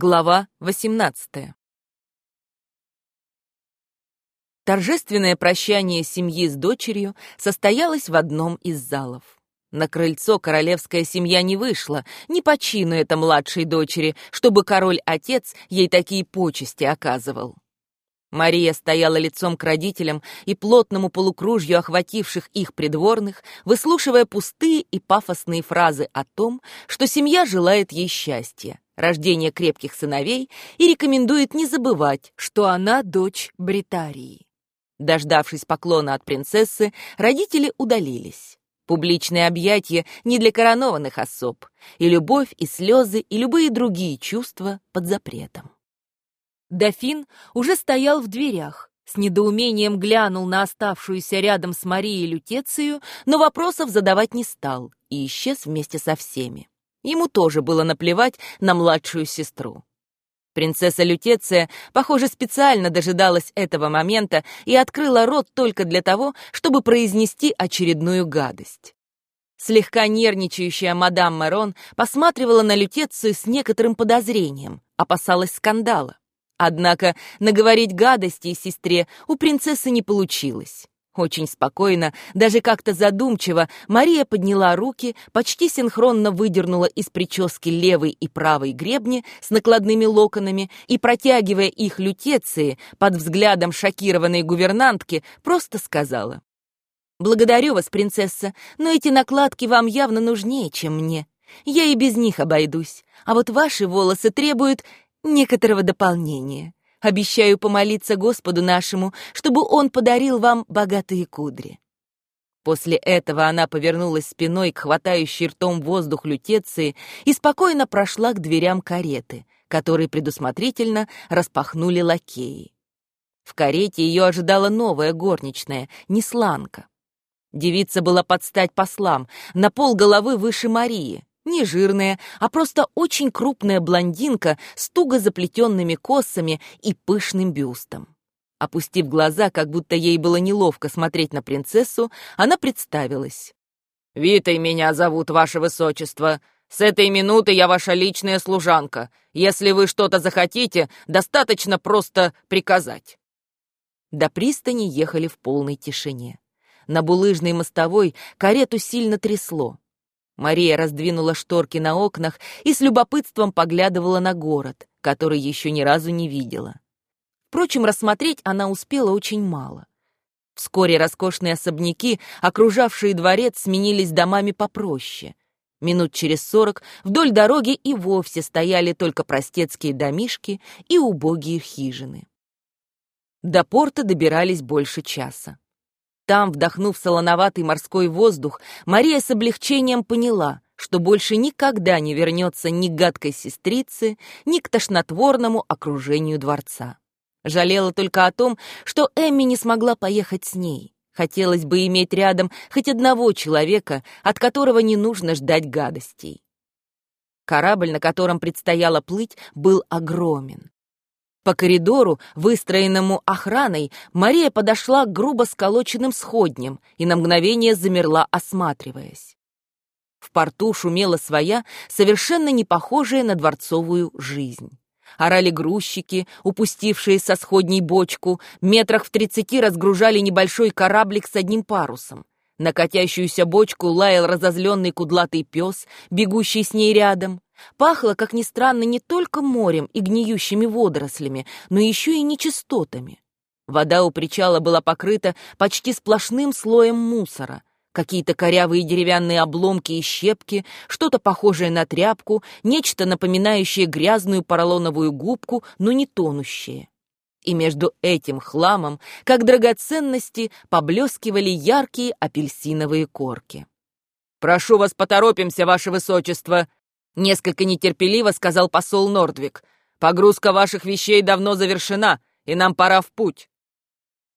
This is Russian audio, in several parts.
Глава 18 Торжественное прощание семьи с дочерью состоялось в одном из залов. На крыльцо королевская семья не вышла, не по чину это младшей дочери, чтобы король-отец ей такие почести оказывал. Мария стояла лицом к родителям и плотному полукружью охвативших их придворных, выслушивая пустые и пафосные фразы о том, что семья желает ей счастья, рождения крепких сыновей и рекомендует не забывать, что она дочь Бритарии. Дождавшись поклона от принцессы, родители удалились. Публичные объятия не для коронованных особ, и любовь, и слезы, и любые другие чувства под запретом. Дофин уже стоял в дверях, с недоумением глянул на оставшуюся рядом с Марией Лютецию, но вопросов задавать не стал и исчез вместе со всеми. Ему тоже было наплевать на младшую сестру. Принцесса Лютеция, похоже, специально дожидалась этого момента и открыла рот только для того, чтобы произнести очередную гадость. Слегка нервничающая мадам Марон посматривала на Лютецию с некоторым подозрением, опасалась скандала. Однако наговорить гадости сестре у принцессы не получилось. Очень спокойно, даже как-то задумчиво, Мария подняла руки, почти синхронно выдернула из прически левой и правой гребни с накладными локонами и, протягивая их лютеции под взглядом шокированной гувернантки, просто сказала. «Благодарю вас, принцесса, но эти накладки вам явно нужнее, чем мне. Я и без них обойдусь, а вот ваши волосы требуют некоторого дополнения. Обещаю помолиться Господу нашему, чтобы Он подарил вам богатые кудри». После этого она повернулась спиной к хватающей ртом воздух лютеции и спокойно прошла к дверям кареты, которые предусмотрительно распахнули лакеи. В карете ее ожидала новая горничная, Несланка. Девица была под стать послам, на пол головы выше Марии. Не жирная, а просто очень крупная блондинка с туго заплетенными косами и пышным бюстом. Опустив глаза, как будто ей было неловко смотреть на принцессу, она представилась. «Витой меня зовут, ваше высочество. С этой минуты я ваша личная служанка. Если вы что-то захотите, достаточно просто приказать». До пристани ехали в полной тишине. На булыжной мостовой карету сильно трясло. Мария раздвинула шторки на окнах и с любопытством поглядывала на город, который еще ни разу не видела. Впрочем, рассмотреть она успела очень мало. Вскоре роскошные особняки, окружавшие дворец, сменились домами попроще. Минут через сорок вдоль дороги и вовсе стояли только простецкие домишки и убогие хижины. До порта добирались больше часа. Там, вдохнув солоноватый морской воздух, Мария с облегчением поняла, что больше никогда не вернется ни к гадкой сестрице, ни к тошнотворному окружению дворца. Жалела только о том, что Эмми не смогла поехать с ней. Хотелось бы иметь рядом хоть одного человека, от которого не нужно ждать гадостей. Корабль, на котором предстояло плыть, был огромен. По коридору, выстроенному охраной, Мария подошла к грубо сколоченным сходням и на мгновение замерла, осматриваясь. В порту шумела своя, совершенно не похожая на дворцовую жизнь. Орали грузчики, упустившие со сходней бочку, метрах в тридцати разгружали небольшой кораблик с одним парусом. На катящуюся бочку лаял разозленный кудлатый пес, бегущий с ней рядом. Пахло, как ни странно, не только морем и гниющими водорослями, но еще и нечистотами. Вода у причала была покрыта почти сплошным слоем мусора. Какие-то корявые деревянные обломки и щепки, что-то похожее на тряпку, нечто напоминающее грязную поролоновую губку, но не тонущее. И между этим хламом, как драгоценности, поблескивали яркие апельсиновые корки. «Прошу вас, поторопимся, ваше высочество!» Несколько нетерпеливо сказал посол Нордвик. «Погрузка ваших вещей давно завершена, и нам пора в путь».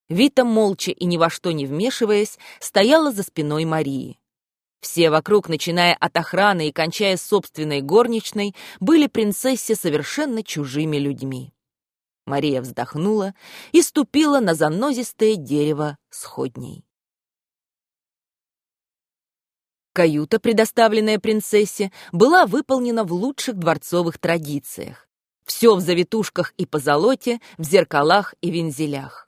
Вита, молча и ни во что не вмешиваясь, стояла за спиной Марии. Все вокруг, начиная от охраны и кончая собственной горничной, были принцессе совершенно чужими людьми. Мария вздохнула и ступила на занозистое дерево сходней. Каюта, предоставленная принцессе, была выполнена в лучших дворцовых традициях. Все в завитушках и позолоте, в зеркалах и вензелях.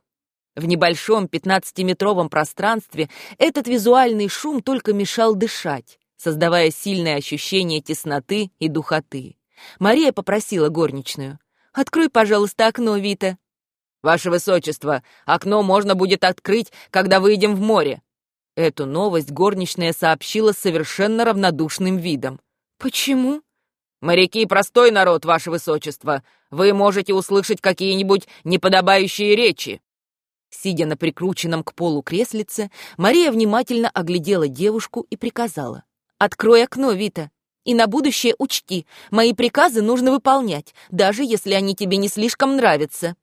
В небольшом 15-метровом пространстве этот визуальный шум только мешал дышать, создавая сильное ощущение тесноты и духоты. Мария попросила горничную. «Открой, пожалуйста, окно, Вита». «Ваше Высочество, окно можно будет открыть, когда выйдем в море». Эту новость горничная сообщила совершенно равнодушным видом. «Почему?» «Моряки — простой народ, Ваше Высочество. Вы можете услышать какие-нибудь неподобающие речи». Сидя на прикрученном к полу креслице, Мария внимательно оглядела девушку и приказала. «Открой окно, Вита, и на будущее учти, мои приказы нужно выполнять, даже если они тебе не слишком нравятся».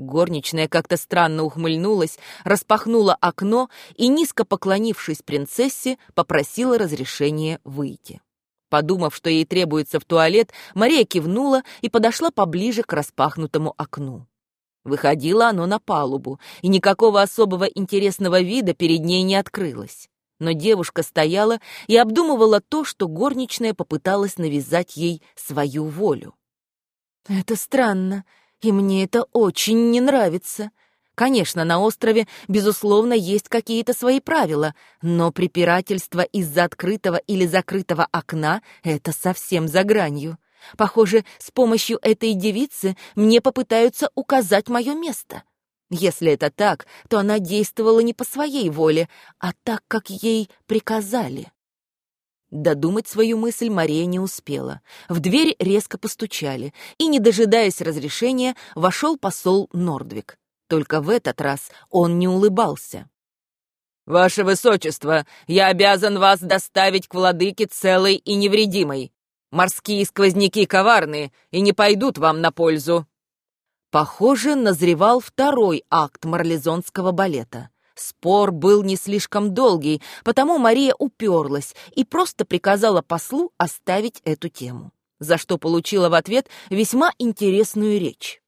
Горничная как-то странно ухмыльнулась, распахнула окно и, низко поклонившись принцессе, попросила разрешения выйти. Подумав, что ей требуется в туалет, Мария кивнула и подошла поближе к распахнутому окну. Выходило оно на палубу, и никакого особого интересного вида перед ней не открылось. Но девушка стояла и обдумывала то, что горничная попыталась навязать ей свою волю. «Это странно, и мне это очень не нравится. Конечно, на острове, безусловно, есть какие-то свои правила, но препирательство из-за открытого или закрытого окна — это совсем за гранью. Похоже, с помощью этой девицы мне попытаются указать мое место. Если это так, то она действовала не по своей воле, а так, как ей приказали. Додумать свою мысль Мария не успела. В дверь резко постучали, и, не дожидаясь разрешения, вошел посол Нордвик. Только в этот раз он не улыбался. «Ваше Высочество, я обязан вас доставить к владыке целой и невредимой. Морские сквозняки коварные и не пойдут вам на пользу». Похоже, назревал второй акт марлезонского балета. Спор был не слишком долгий, потому Мария уперлась и просто приказала послу оставить эту тему, за что получила в ответ весьма интересную речь.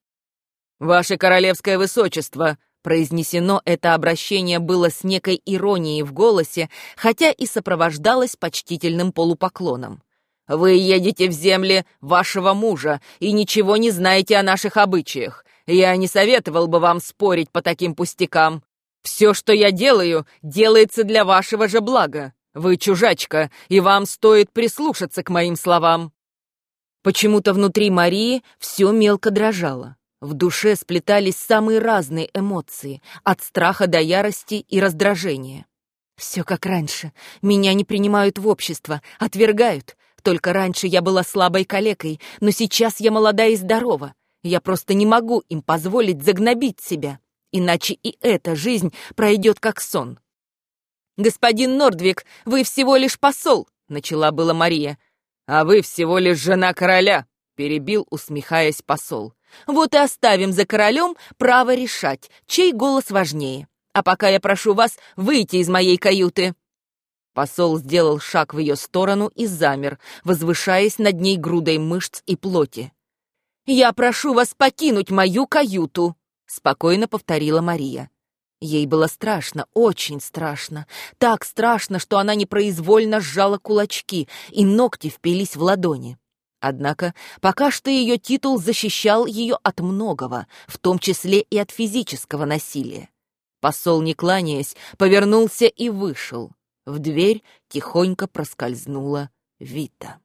«Ваше королевское высочество», Произнесено это обращение было с некой иронией в голосе, хотя и сопровождалось почтительным полупоклоном. Вы едете в земли вашего мужа и ничего не знаете о наших обычаях. Я не советовал бы вам спорить по таким пустякам. Все, что я делаю, делается для вашего же блага. Вы чужачка, и вам стоит прислушаться к моим словам». Почему-то внутри Марии все мелко дрожало. В душе сплетались самые разные эмоции, от страха до ярости и раздражения. Все как раньше. Меня не принимают в общество, отвергают. Только раньше я была слабой калекой, но сейчас я молода и здорова. Я просто не могу им позволить загнобить себя, иначе и эта жизнь пройдет как сон. «Господин Нордвик, вы всего лишь посол», — начала была Мария. «А вы всего лишь жена короля», — перебил, усмехаясь посол. «Вот и оставим за королем право решать, чей голос важнее. А пока я прошу вас выйти из моей каюты». Посол сделал шаг в ее сторону и замер, возвышаясь над ней грудой мышц и плоти. «Я прошу вас покинуть мою каюту», — спокойно повторила Мария. Ей было страшно, очень страшно. Так страшно, что она непроизвольно сжала кулачки, и ногти впились в ладони. Однако пока что ее титул защищал ее от многого, в том числе и от физического насилия. Посол, не кланяясь, повернулся и вышел. В дверь тихонько проскользнула Вита.